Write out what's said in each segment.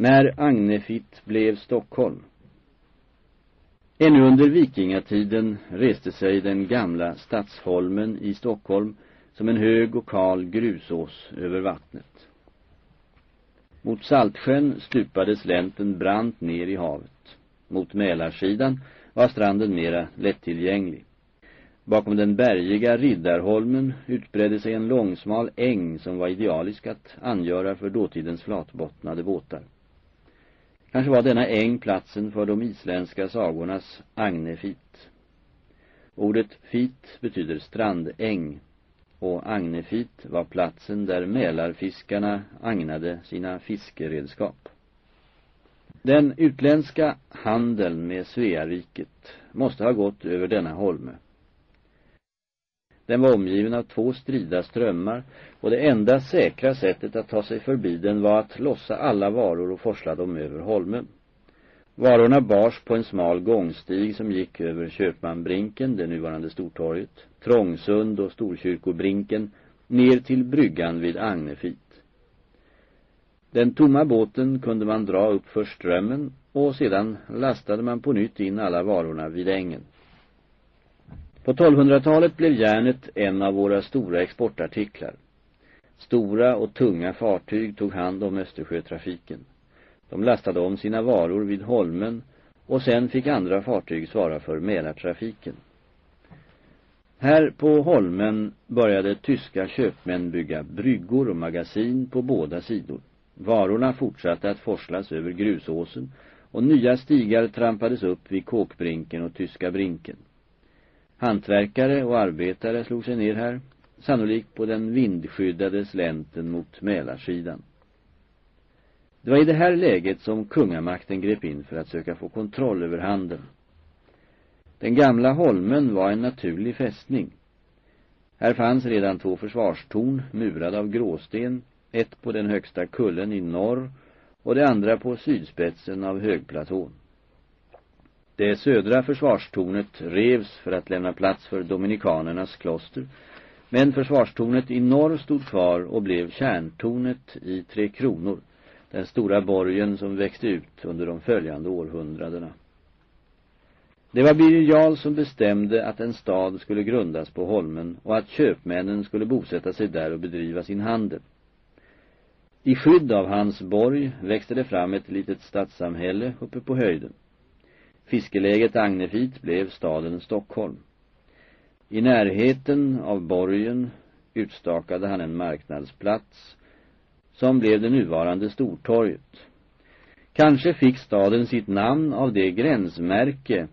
När Agnefit blev Stockholm Ännu under vikingatiden reste sig den gamla Stadsholmen i Stockholm som en hög och kal grusås över vattnet. Mot Saltsjön stupade slänten brant ner i havet. Mot Mälarsidan var stranden mera lättillgänglig. Bakom den bergiga Riddarholmen utbredde sig en långsmal äng som var idealisk att angöra för dåtidens flatbottnade båtar. Kanske var denna äng platsen för de isländska sagornas Agnefit. Ordet fit betyder strandäng och Agnefit var platsen där mälarfiskarna agnade sina fiskeredskap. Den utländska handeln med Sveariket måste ha gått över denna holme. Den var omgiven av två strida strömmar och det enda säkra sättet att ta sig förbi den var att lossa alla varor och forsla dem över holmen. Varorna bars på en smal gångstig som gick över Köpmanbrinken, det nuvarande Stortorget, Trångsund och Storkyrkobrinken, ner till bryggan vid Agnefit. Den tomma båten kunde man dra upp för strömmen och sedan lastade man på nytt in alla varorna vid ängen. På 1200-talet blev järnet en av våra stora exportartiklar. Stora och tunga fartyg tog hand om Östersjötrafiken. De lastade om sina varor vid Holmen och sen fick andra fartyg svara för Mälartrafiken. Här på Holmen började tyska köpmän bygga bryggor och magasin på båda sidor. Varorna fortsatte att forslas över grusåsen och nya stigar trampades upp vid Kåkbrinken och Tyska brinken. Hantverkare och arbetare slog sig ner här, sannolikt på den vindskyddade slänten mot Mälarsidan. Det var i det här läget som kungamakten grep in för att söka få kontroll över handeln. Den gamla holmen var en naturlig fästning. Här fanns redan två försvarstorn murade av gråsten, ett på den högsta kullen i norr och det andra på sydspetsen av högplatån. Det södra försvarstornet revs för att lämna plats för dominikanernas kloster, men försvarstornet i norr stod kvar och blev kärntornet i Tre Kronor, den stora borgen som växte ut under de följande århundradena. Det var Birger Jarl som bestämde att en stad skulle grundas på holmen och att köpmännen skulle bosätta sig där och bedriva sin handel. I skydd av hans borg växte det fram ett litet stadssamhälle uppe på höjden. Fiskeläget Agnefit blev staden Stockholm. I närheten av borgen utstakade han en marknadsplats som blev det nuvarande Stortorget. Kanske fick staden sitt namn av det gränsmärke,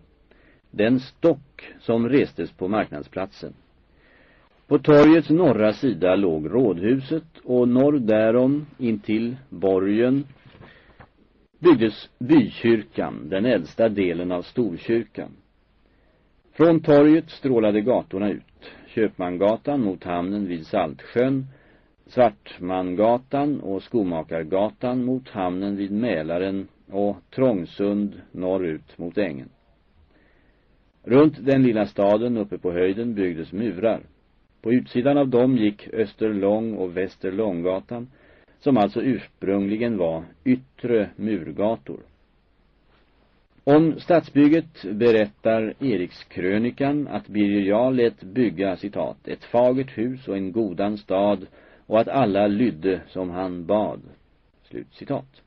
den stock som restes på marknadsplatsen. På torgets norra sida låg rådhuset och norr därom intill borgen byggdes bykyrkan, den äldsta delen av Storkyrkan. Från torget strålade gatorna ut. Köpmangatan mot hamnen vid Saltsjön, Svartmangatan och Skomakargatan mot hamnen vid Mälaren och Trångsund norrut mot ängen. Runt den lilla staden uppe på höjden byggdes murar. På utsidan av dem gick Österlång och Västerlånggatan som alltså ursprungligen var yttre murgator. Om stadsbygget berättar Erikskrönikan att Birger Jarl lät bygga, citat, ett fagert hus och en godan stad och att alla lydde som han bad. Slut citat.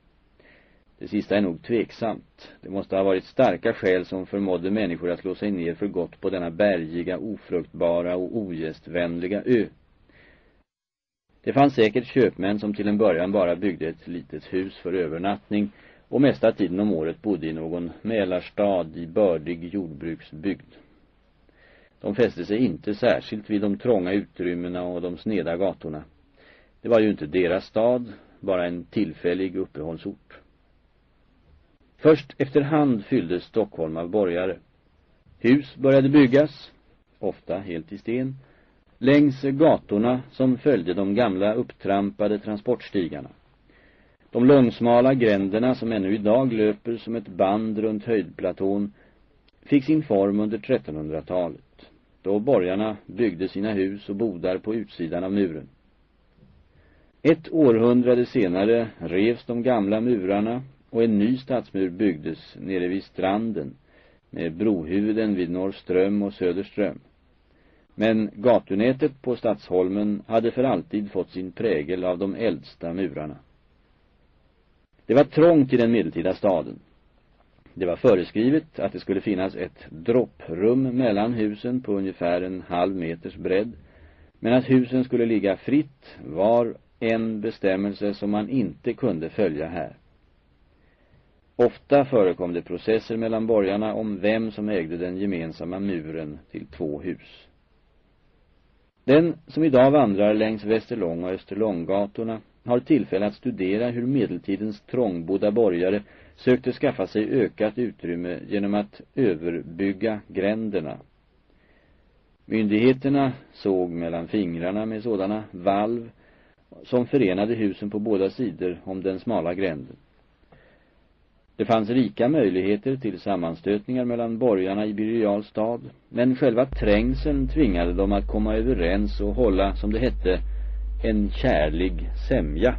Det sista är nog tveksamt. Det måste ha varit starka skäl som förmådde människor att slå sig ner för gott på denna bergiga, ofruktbara och ogästvänliga ö. Det fanns säkert köpmän som till en början bara byggde ett litet hus för övernattning och mesta tiden om året bodde i någon Mälarstad i bördig jordbruksbygd. De fäste sig inte särskilt vid de trånga utrymmena och de sneda gatorna. Det var ju inte deras stad, bara en tillfällig uppehållsort. Först efterhand fylldes Stockholm av borgare. Hus började byggas, ofta helt i sten, längs gatorna som följde de gamla upptrampade transportstigarna. De långsmala gränderna som ännu idag löper som ett band runt höjdplatån fick sin form under 1300-talet, då borgarna byggde sina hus och bodar på utsidan av muren. Ett århundrade senare revs de gamla murarna och en ny stadsmur byggdes nere vid stranden med brohuvuden vid Norrström och Söderström. Men gatunätet på Stadsholmen hade för alltid fått sin prägel av de äldsta murarna. Det var trångt i den medeltida staden. Det var föreskrivet att det skulle finnas ett dropprum mellan husen på ungefär en halv meters bredd, men att husen skulle ligga fritt var en bestämmelse som man inte kunde följa här. Ofta förekom det processer mellan borgarna om vem som ägde den gemensamma muren till två hus. Den som idag vandrar längs Västerlång och Österlånggatorna har tillfälle att studera hur medeltidens trångbodda borgare sökte skaffa sig ökat utrymme genom att överbygga gränderna. Myndigheterna såg mellan fingrarna med sådana valv som förenade husen på båda sidor om den smala gränden. Det fanns rika möjligheter till sammanstötningar mellan borgarna i Birger stad, men själva trängseln tvingade dem att komma överens och hålla, som det hette, en kärlig sämja.